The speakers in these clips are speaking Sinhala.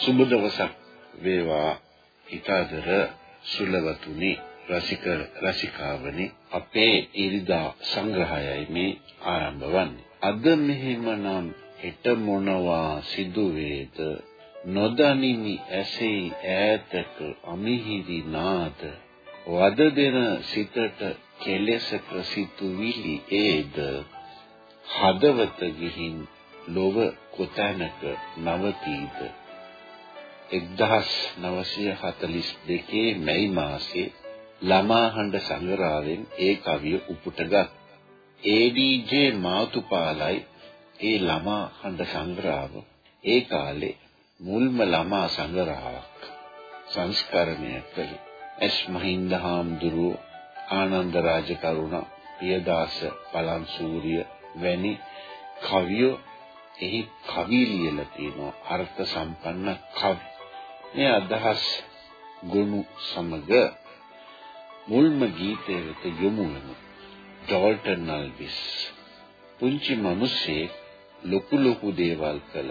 සුබ දවසක් වේවා. ඊතදර සුලවතුනි රසික රසිකාවනි අපේ ඉරිදා සංග්‍රහයයි මේ ආරම්භ වන්නේ. අද මෙහෙමනම් හෙට මොනවා සිදු වේද නොදනිමි ඇසේ ඈතක අමිහිරි නාද. වද දෙන සිතට කෙලෙසක සිතුවිලි ඒද? හදවත ගිහින් ලොව කොතැනක නවතීද? 1942 මැයි මාසයේ ළමා හඬ සංගරාවෙන් ඒ කවිය උපුටගත් ADJ මාතුපාලයි ඒ ළමා හඬ සංග්‍රහව ඒ කාලේ මුල්ම ළමා සංග්‍රහයක් සංස්කරණය කළේ. එස් මහින්ද හාමුදුරුව ආනන්ද රාජකරුණ පියදාස පලන්සූරිය වැනි කවියෝ එහි කවි ලියලා තියෙනවා අර්ථ සම්පන්න කවි. මේ අදහස් ගොනු සමග මුල්ම ගීතය වෙත යොමු වෙමු. ඩෝල්ටන් නල්විස් පුංචි මිනිස්සේ ලොකු ලොකු දේවල් කළ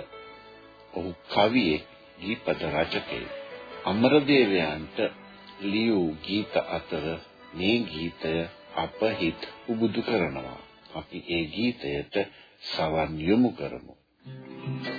ඔහු කවියෙක් ගීපද රචකයෙක් අමරදේවයන්ට ලියූ ගීත අතර මේ ගීතය අප හිත උබුදු කරනවා අපි ඒ ගීතයට සවන් යොමු කරමු Thank you.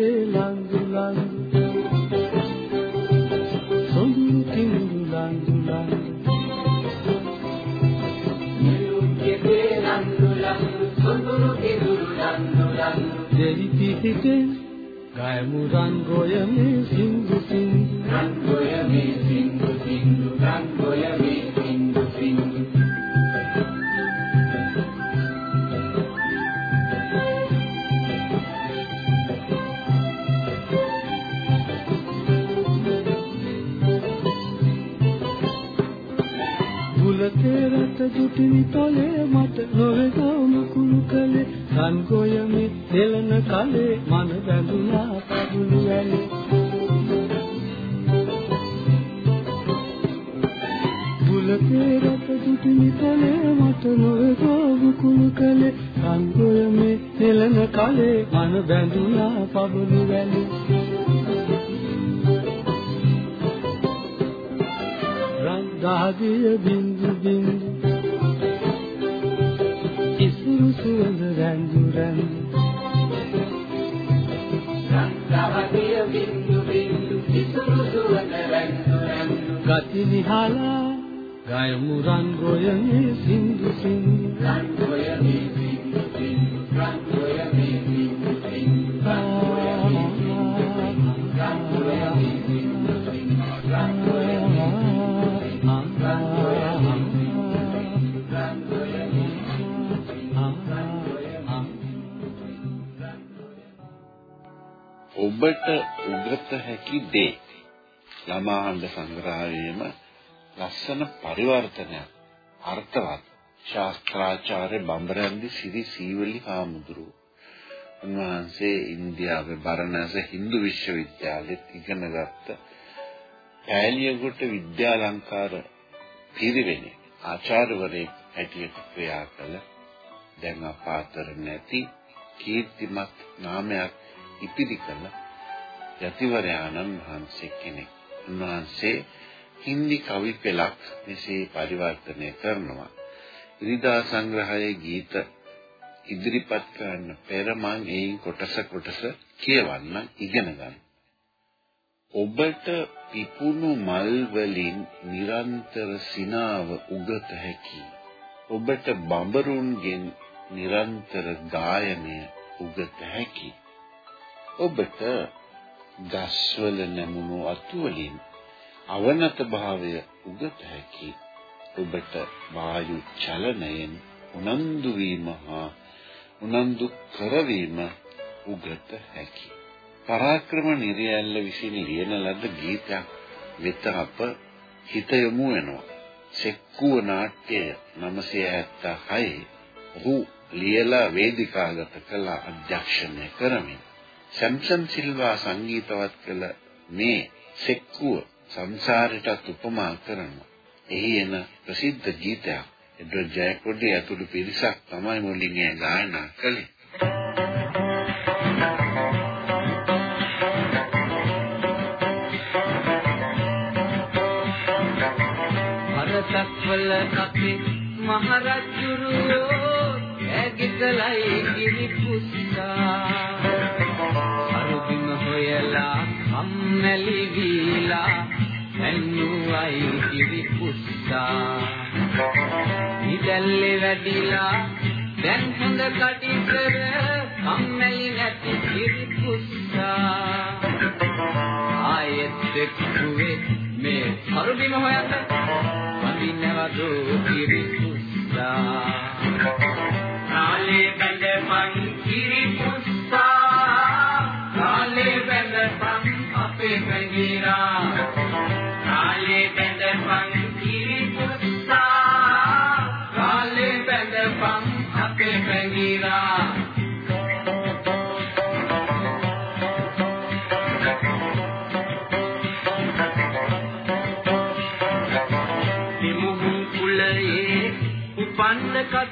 කෙතේ ලංගු ලංගු සොඳුරු කිඳු ලංගු ලංගු නිලු කෙතේ ලංගු ලංගු සොඳුරු කිඳු ලංගු ලංගු දෙවි පිහිටේ ගයමු රන් ගොයමේ සිංදු සිංදු දුටිනි තලේ මට නොවේගම කුළු කලේ රන් ගොයමේ දෙලන කලේ මන බැඳුනා පදුළු වැලේ. බුලතේ රට දුටිනි තලේ මට නොවේගම කුළු කලේ රන් ගොයමේ දෙලන කලේ මන බැඳුනා පදුළු වැලේ. දහදිය බින්දු බින්දු රැඳු ගති විහලා ගයමු රන් ගොයමේ සින්දු සින්දු රන් ගොයමේ සින්දු සින්දු රන් ගොයමේ සින්දු සින්දු රන් ගොයමේ සින්දු සින්දු රන් ගොයමේ ඔබට උගත හැකි දේ ළමාහඬ සංග්‍රහයේම ලස්සන පරිවර්තනයක් අර්ථවත් ශාස්ත්‍රාචාර්ය බඹරන්දි සිරි සීවලි හාමුදුරුවෝ උන්වහන්සේ ඉන්දියාවේ බරණැස හින්දු විශ්වවිද්‍යාලෙත් ඉගෙනගත්ත පෑලියගොඩ විද්‍යාලංකාර පිරිවෙනේ ආචාර්යවරයෙක් හැටියට ක්‍රියා කළ දැන් අපාතර නැති කීර්තිමත් නාමයක් ඉතිරි කළ යතිවරයාණන් වහන්සේ කෙනෙක්. උන්වහන්සේ හින්දි කවි පෙළක් මෙසේ පරිවර්තනය කරනවා. ඉරිදා සංග්‍රහයේ ගීත ඉදිරිපත් කරන්න පෙර මම එයින් කොටස කොටස කියවන්න ඉගෙන ගන්න. ඔබට පිපුණු මල් වලින් නිරන්තර සිනාව උගත හැකි. ඔබට බඹරුන්ගෙන් නිරන්තර ගායනය උගත හැකි. ඔබට ගස්වල නැමුණු අතු වලින් අවනත භාවය උගත හැකි ඔබට වායු චලනයෙන් උනන්දු වීම හා උනන්දු කරවීම උගත හැකි. පරාක්‍රම නිර්යල්ල විසින් ලියන ලද ගීතයක් වෙත අප හිත යොමු වෙනවා. සෙක්කුව නාට්‍යය 976 ඔහු ලියලා වේදිකාගත කළ අධ්‍යක්ෂණය කරමින්. සැම්සන් සිල්වා සංගීතවත් කළ මේ සෙක්කුව සංසාරයටත් උපමා කරනවා. එහි එන ප්‍රසිද්ධ ගීතයක් එඩ්වඩ් ජයකොඩි ඇතුළු පිරිසක් තමයි මුලින් ඒ ගායනා කළේ. හරසක්වල අපේ මහරජුරුවෝ ඇගිතලයි කිරි පුස්සා කම්මැලි වීලා මැන්නුවයි කිරි පුස්සා ඉදල්ලේ වැඩිලා දැන් හොඳ කටි කර කම්මැලි නැති කිරි පුස්සා ආයෙත් එක්කුවේ මේ හරුබිම හොයන්න වඳින්නවදෝ කිරි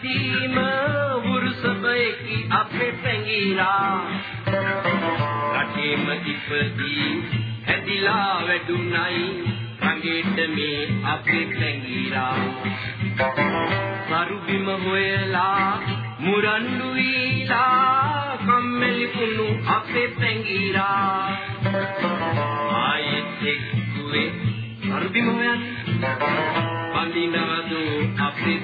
උපන්න කදීම වුරුසබයකි අපේ පැංගිලා. රටේම ඉපදී ඇදිලා වැඩුණයි රංගෙට මේ අපේ පැංගිලා. සරුබිම හොයලා මුරණ්ඩු වීලා කම්මැලි කුණු අපේ පැංගිලා. ආයෙත් එක්කුවේ සරුබිම හොයන්න. පඳිනවදු අපේ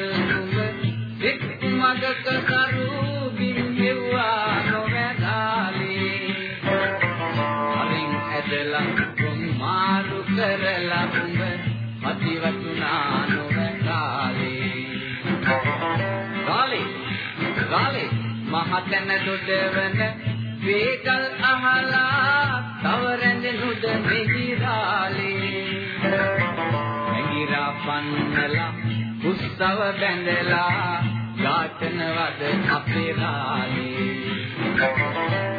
මෙච්චර කල් උඹ එක් මගක කරු කරලා උඹ මතිවතුනා නොවකාලේ ගාලේ ගාලේ මහතන දොඩවන වේකල් අහලා තව රැඳෙනුද මෙහිරාලේ ඇඟිරා පන්නලා උස්සව බැඳලා ඝාතනවද අපේ රාලේ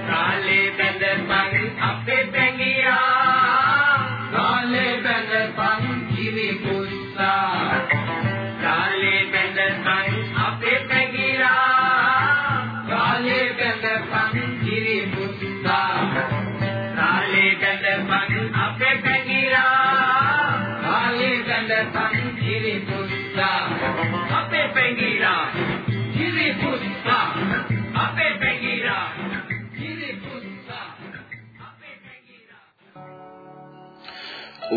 රාලේ බැඳපන් අපේ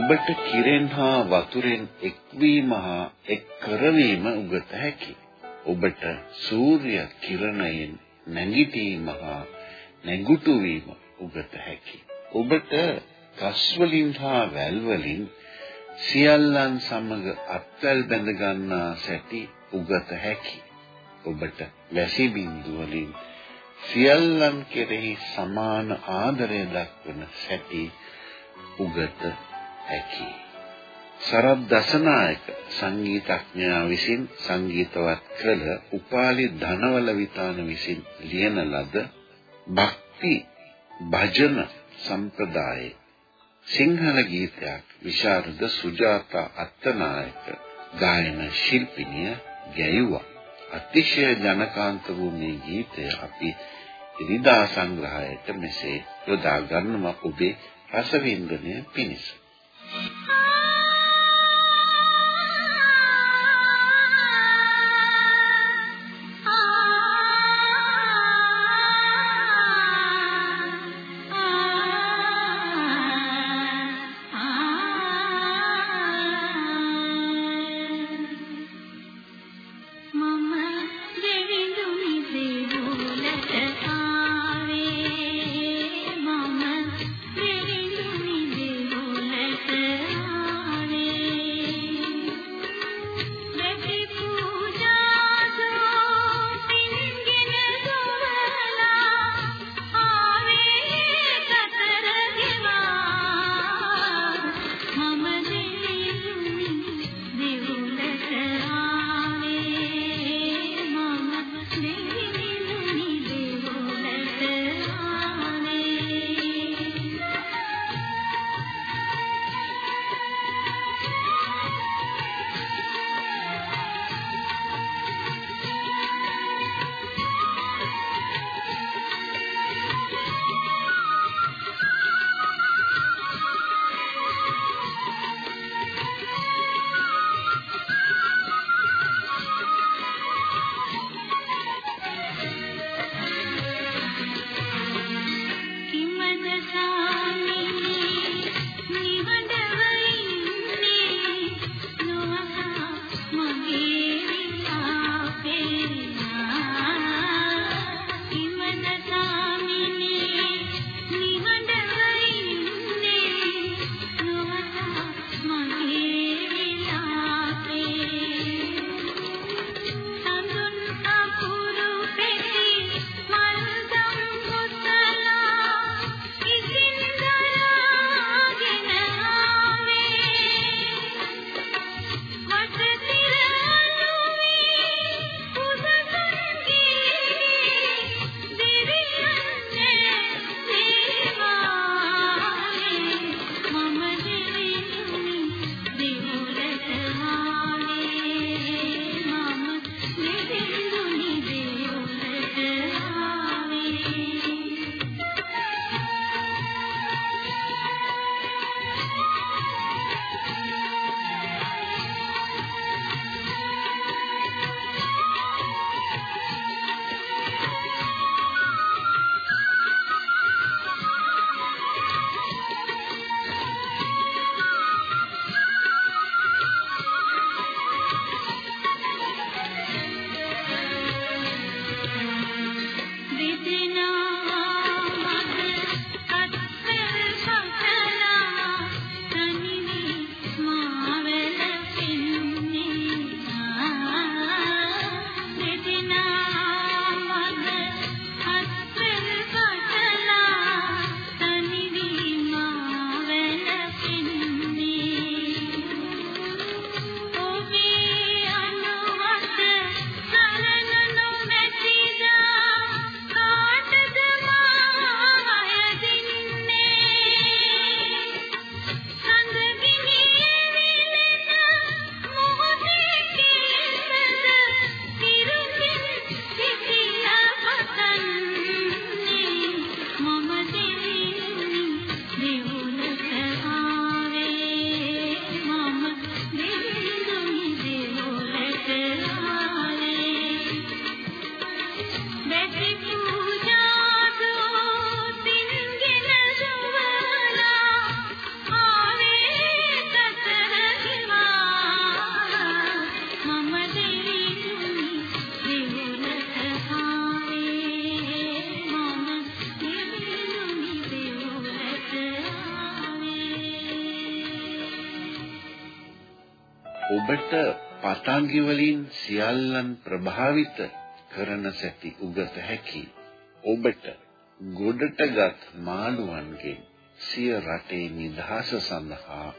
ඔබට කිරෙන් හා වතුරෙන් එක්වීම හා එක් කරවීම උගත හැකි. ඔබට සූර්ය කිරණයෙන් නැගිටීම හා නැගුටු වීම උගත හැකි. ඔබට ගස් වලින් හා වැල් වලින් සියල්ලන් සමග අත්වැල් බැඳ ගන්නා සැටි උගත හැකි. ඔබට වැසි බින්දු වලින් සියල්ලන් කෙරෙහි සමාන ආදරය දක්වන සැටි උගත හැකි. සරත් දසනායක සංගීතඥයා විසින් සංගීතවත් කළ උපාලි ධනවල විතාන විසින් ලියන ලද භක්ති භජන සම්ප්‍රදායේ සිංහල ගීතයක් විශාරද සුජාතා අත්තනායක ගායන ශිල්පිනිය ගැයුවා. අතිශය ජනකාන්ත වූ මේ ගීතය අපි ඉරිදා සංග්‍රහයට මෙසේ යොදා ගන්නවා ඔබේ රසවින්දනය පිණිස. මම ඔබට පතංගි වලින් සියල්ලන් ප්‍රභාවිත කරන සැටි උගත හැකි. ඔබට ගොඩටගත් මාළුවන්ගෙන් සිය රටේ නිදහස සඳහා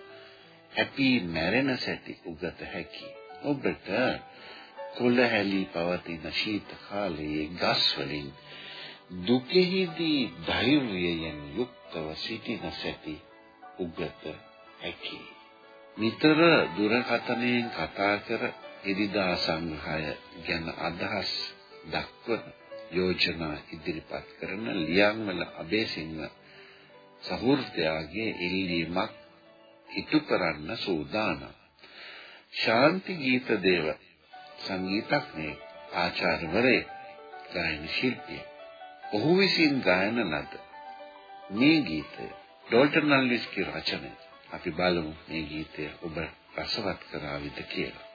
හැපි මැරෙන සැටි උගත හැකි. ඔබට කොළහැලි පවතින ශීත කාලයේ ගස් වලින් දුකෙහිදී ධෛර්යයෙන් යුක්තව සිටින සැටි උගත හැකි. නිතර දුරකථනයෙන් කතා කර එදිදා සංග්‍රහය ගැන අදහස් දක්වන යෝජනා ඉදිරිපත් කරන ලියන්වල අබේසිංහ සහෘදයාගේ ඉල්ලීමක් ඉටු කරන්න සූදානම්. ශාන්ති ගීත දේව සංගීතඥයෙ ආචාර්යවරේ ගායන ශිල්පිය. ඔහු විසින් ගායන ලද මේ ගීතය ඩෝල්ටන් නල්ලිස්ගේ රචනය. අපි බලමු මේ ගීතය ඔබ රසවත් කරාවිද කියලා.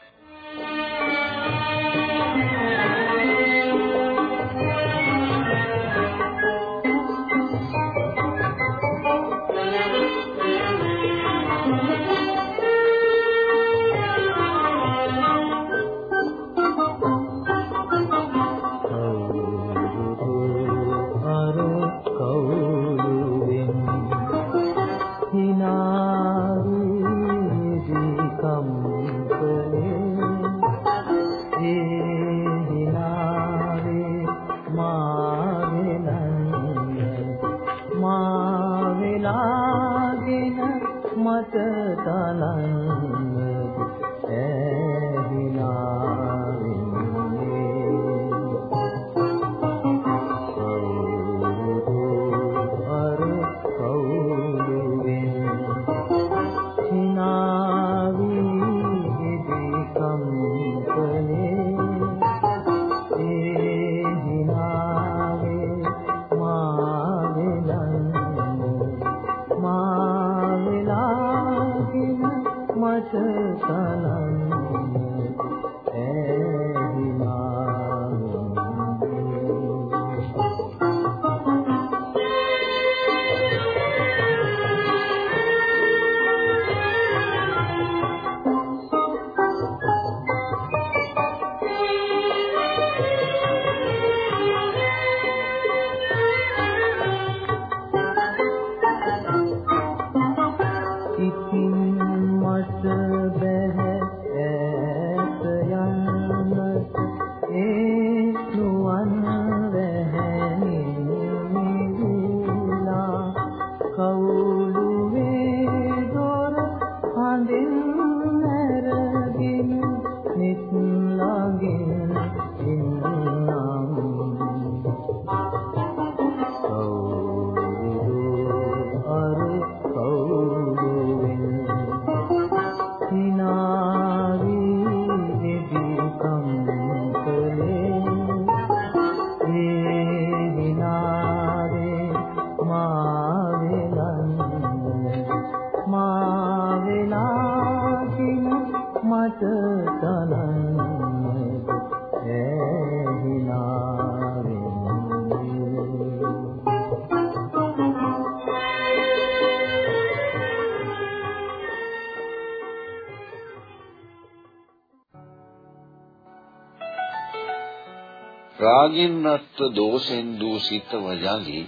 රාගින් රත්ව දෝෂෙන් දූෂිතව යලි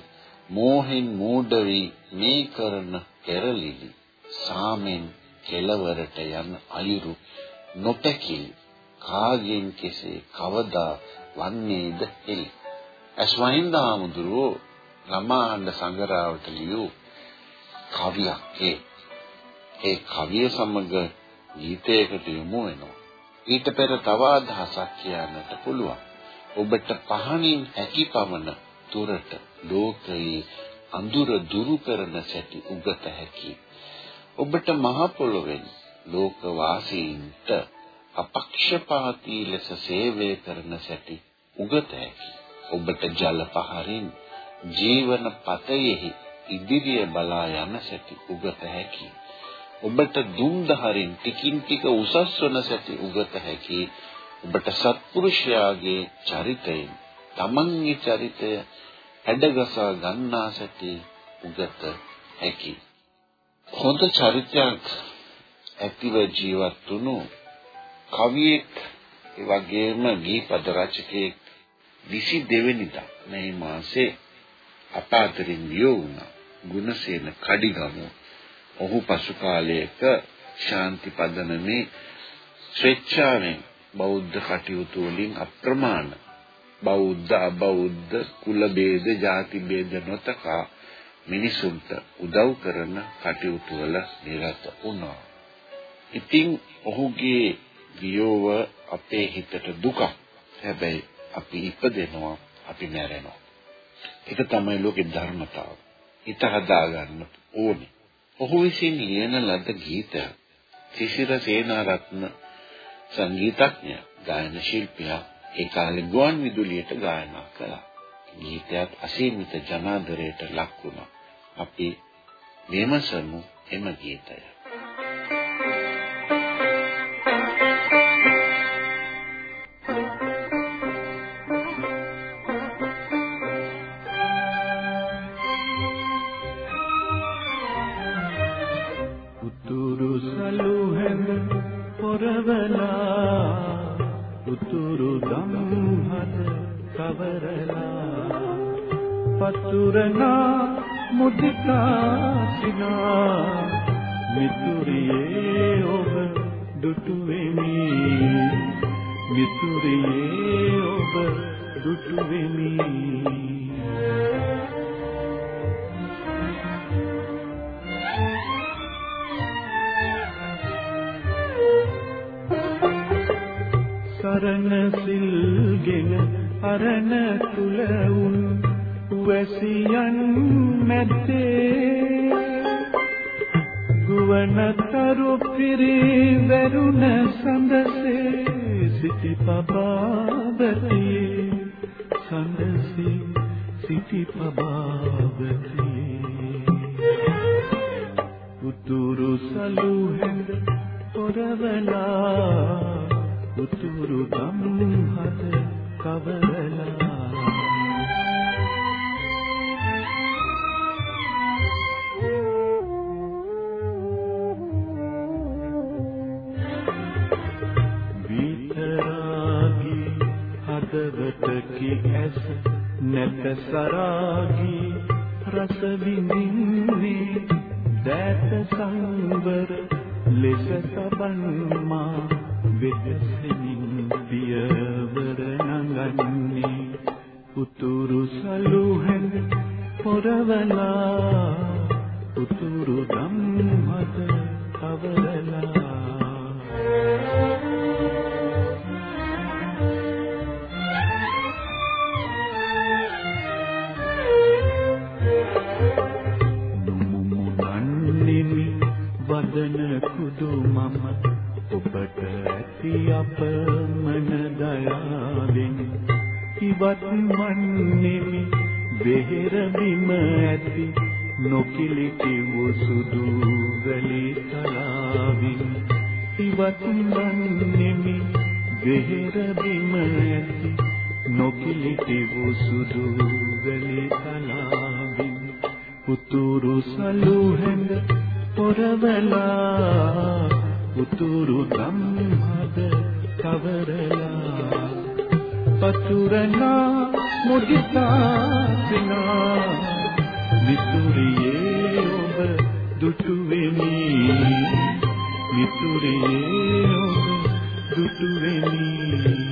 මෝහෙන් මූඩ වී මේ කරන පෙරලිලි සාමෙන් කෙලවරට යන අයුරු නොපැකිලි කාගෙන් කෙසේ කවදා වන්නේද එලි අස්වයින්ද ආමුදුරෝ ළමාණ්ඩ සංගරාවට ලියූ කවියක් ඒ. ඒ කවිය සමග ගීතයකට යොමු වෙනවා. ඊට පෙර තව අදහසක් කියන්නට පුළුවන්. ඔබට පහනින් හැකි පමණ තුරට ලෝකයේ අඳුර දුරු කරන සැටි උගත හැකි. ඔබට මහ පොළොවෙන් ලෝක වාසීන්ට අපක්ෂපාතී ලෙස සේවය කරන සැටි උගත හැකි. ඔබට ජල පහරින් ජීවන පතයෙහි ඉදිරිය බලා යන සැටි උගත හැකි. ඔබට දුම් දහරින් ටිකින් ටික උසස් වන සැටි උගත හැකි. ඔබට සත්පුරුෂයාගේ චරිතයෙන් තමන්ගේ චරිතය හැඩගසා ගන්නා සැටි උගත හැකි. හොඳ චරිතයක් ඇතිව ජීවත් වුණු කවියෙක් ඒ වගේම ගීපද රචකයෙක් 22 වෙනිදා මේ මාසේ අප අතරින් වියෝ වුණා. ගුණසේන කඩිගම ඔහු පසු කාලයක ශාන්ති පදනමේ ස්වේච්ඡාවෙන් බෞද්ධ කටයුතු වලින් අප්‍රමාණ බෞද්ධ අබෞද්ධ කුල ભેද ಜಾති ભેද නොතකා මිනිසුන්ට උදව් කරන කටයුතු වල නිරත වුණා. ඉතින් ඔහුගේ වියෝව අපේ හිතට දුකක්. හැබැයි අපි ඉපදෙනවා අපි මැරෙනවා. ඒක තමයි ලෝකේ ධර්මතාව. හිත හදාගන්න ඕනේ. ඔහු විසින් ලියන ලද ගීත තිසිර සේනාරත්න සංගීතඥ ගායන ශිල්පියා ඒ කාලේ ගුවන් විදුලියට ගායනා කළා. ගීතයත් අසීමිත ජනාදරයට ලක් වුණා. අපි මෙමසමු එම ගීතය. පතුරනා මුදිතාසිනා මිතුරියේ ඔබ දුටු වෙමි මිතුරියේ ඔබ දුටු වෙමි සරණ සිල්ගෙන අරණ තුල උන් වැසියන් මැද්දේ ගුවනතරු පිරිවැරුණ සඳසේ සිටි පබාවතියේ සඳසේ සිටි පබාවතියේ උතුරු සලුහෙන් පොරවලා උතුරු ගම් හද කවරලා ඇස නැත සරාගී රස විඳින්නේ දැත සංවර ලෙස සබන්මා වෙදසින් පියවර නඟන්නේ උතුරු සලුහෙන් පොරවලා පතුරනා මුදිතාසිනා. මිතුරියේ ඔබ දුටු වෙමි මිතුරියේ ඔබ දුටු වෙමි